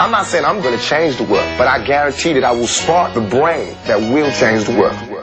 I'm not saying I'm going to change the world, but I guarantee that I will spark the brain that will change the world.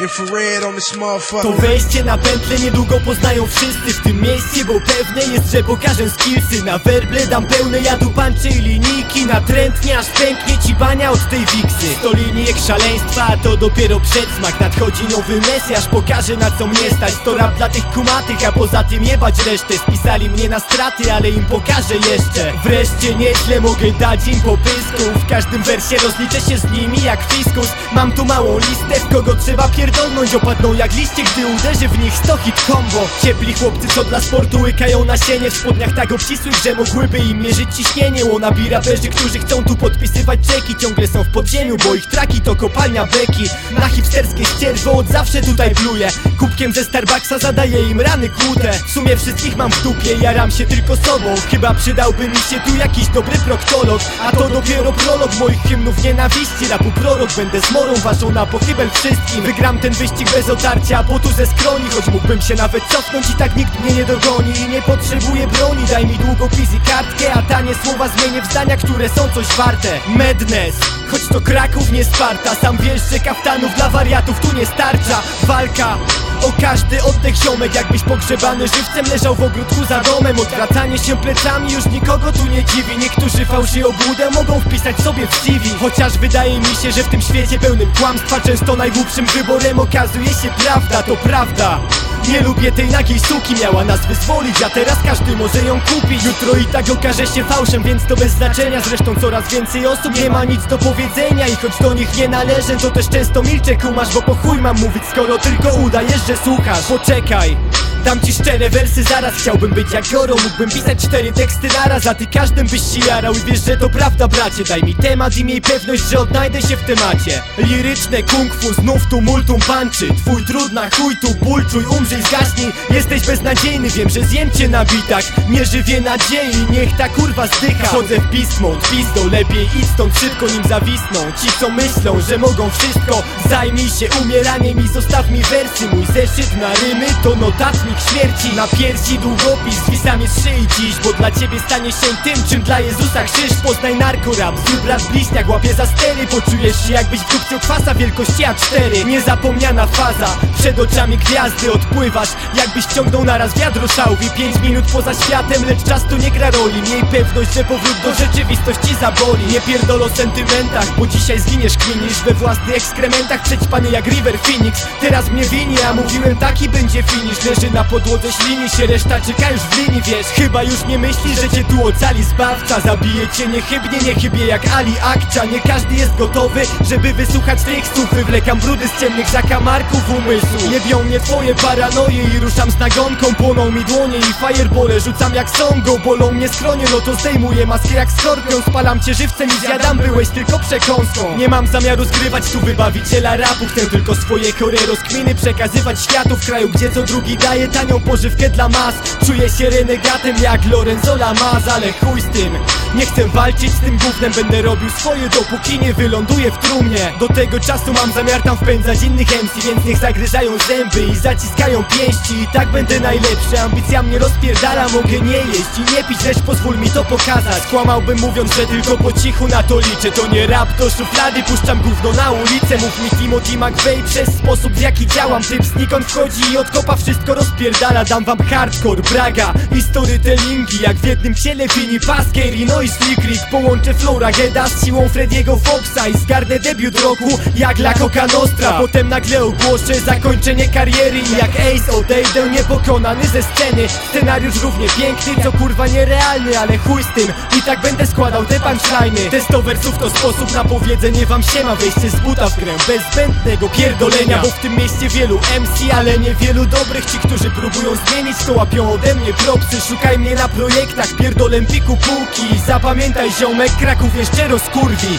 Infrared on this To motherfucker. wejście na pętlę niedługo poznają wszyscy w tym mieście Bo pewne jest, że pokażę skillsy. Na werble dam pełne jadu panczy i linijki. Natrętnie aż pęknie ci bania od tej wiksy. To linijek szaleństwa, to dopiero przedsmak. Nadchodzi nowy mesjasz, pokaże na co mnie stać. To rap dla tych kumatych, a poza tym jebać resztę. Spisali mnie na straty, ale im pokażę jeszcze. Wreszcie nieźle mogę dać im popysku W każdym wersie rozliczę się z nimi jak fiskus. Mam tu małą listę, w kogo trzeba pierdolnąć Opadną jak liście, gdy uderzy w nich 100 hit combo. Ciepli chłopcy, co dla sportu łykają nasienie. W spodniach tak obcisłych, że mogłyby im mierzyć ciśnienie. Łonabi raperzy, którzy chcą tu podpisywać czeki Ciągle są w podziemiu, bo ich traki to kopalnia beki. Na hipsterskie ścierwo od zawsze tutaj pluję Kubkiem ze Starbucksa zadaję im rany kłute. W sumie wszystkich mam w dupie, jaram się tylko sobą. Chyba przydałby mi się tu jakiś dobry proktolog. A to dopiero prolog moich hymnów nienawiści. Rapu prorok, będę zmorą waszą na pochybel wszystkim Wygram ten wyścig bez otarcia, po tu ze skroni Choć mógłbym się nawet cofnąć i tak nikt mnie nie dogoni I nie potrzebuję broni, daj mi długopis i kartkę A tanie słowa zmienię w zdania, które są coś warte. Madness, choć to Kraków, nie Sparta Sam wiesz, że kaftanów dla wariatów tu nie starcza. Walka o każdy oddech ziomek Jakbyś pogrzebany żywcem leżał w ogródku za domem. Odwracanie się plecami już nikogo tu nie dziwi. Niektórzy fałszy obłudę mogą wpisać sobie w CV Chociaż wydaje mi się, że w tym świecie pełnym kłamstwa Często najgłupszym wyborem okazuje się prawda. To prawda. Nie lubię tej nagiej suki, miała nas wyzwolić A teraz każdy może ją kupić. Jutro i tak okaże się fałszem, więc to bez znaczenia. Zresztą coraz więcej osób nie ma nic do powiedzenia I choć do nich nie należę, to też często milczę kumasz Bo po chuj mam mówić, skoro tylko udajesz, że słuchasz. Poczekaj Dam ci szczere wersy zaraz Chciałbym być jak Goro Mógłbym pisać cztery teksty naraz A ty każdym byś się jarał. I wiesz, że to prawda bracie Daj mi temat i miej pewność, że odnajdę się w temacie. Liryczne kung fu Znów tu multum panczy. Twój trudna chuj tu ból Czuj umrzyj zgaśnij. Jesteś beznadziejny Wiem, że zjem cię na bitach. Nie żywię nadziei Niech ta kurwa zdycha. Chodzę w mode Pizdą lepiej idź stąd szybko nim zawisną. Ci co myślą, że mogą wszystko Zajmij się umieraniem i zostaw mi wersy. Mój zeszyt na rymy to notatnik śmierci. Na piersi długopis z wisami z szyi dziś Bo dla ciebie stanie się tym, czym dla Jezusa krzyż. Poznaj narkorap, zły brat bliźniak łapie za stery. Poczujesz się jakbyś w dupciu kwasa wielkości A4 Niezapomniana faza, przed oczami gwiazdy odpływasz. Jakbyś ciągnął naraz wiadro szałwi. Pięć minut poza światem, lecz czas tu nie gra roli. Miej pewność, że powrót do rzeczywistości zaboli. Nie pierdol o sentymentach, bo dzisiaj zginiesz kminisz We własnych ekskrementach. Przećpany jak River Phoenix Teraz mnie wini, a mówiłem taki będzie finish. Leży na podłodze ślini się, reszta czeka już w linii, wiesz? Chyba już nie myślisz, że cię tu ocali zbawca. Zabije cię niechybnie, nie chybie jak Ali Akcia Nie każdy jest gotowy, żeby wysłuchać tych słów Wywlekam brudy z ciemnych zakamarków umysłu. Jebią mnie twoje paranoje i ruszam z nagonką. Płoną mi dłonie i firebole rzucam jak songo. Bolą mnie skronie, no to zdejmuję maskę jak skorpion. Spalam cię żywcem i zjadam, byłeś tylko przekąską. Nie mam zamiaru zgrywać tu wybawiciela rapu. Chcę tylko swoje chore rozkminy przekazywać światu W kraju, gdzie co drugi daje tanią pożywkę dla mas. Czuję się renegatem jak Lorenzo Lamas Ale chuj z tym, nie chcę walczyć z tym gównem Będę robił swoje dopóki nie wyląduję w trumnie. Do tego czasu mam zamiar tam wpędzać innych MC Więc niech zagryzają zęby i zaciskają pięści. I tak będę najlepszy, ambicja mnie rozpierdala Mogę nie jeść i nie pić, lecz pozwól mi to pokazać. Kłamałbym mówiąc, że tylko po cichu na to liczę. To nie rap, to szuflady, puszczam gówno na ulicę. Mów mi Timothy McVeigh przez sposób w jaki działam. Typ znikąd wchodzi i od kopa wszystko rozpierdala. Dam wam hardcore, braga i storytellingi Jak w jednym ciele Fini Basker i Noise Lickrick Połączę Flora Geda z siłą Frediego Foxa I zgarnę debiut roku jak La Coca Nostra. Potem nagle ogłoszę zakończenie kariery I jak Ace odejdę niepokonany ze sceny. Scenariusz równie piękny, co kurwa nierealny Ale chuj z tym, i tak będę składał te punchline'y. Testo wersów to sposób na powiedzenie wam siema Wejście z buta w grę, bez zbędnego pierdolenia Bo w tym mieście wielu MC, ale niewielu dobrych. Ci, którzy próbują zmienić, to łapią ode mnie propsy. Szukaj mnie na projektach, pierdolem piku półki Zapamiętaj ziomek, Kraków jeszcze rozkurwi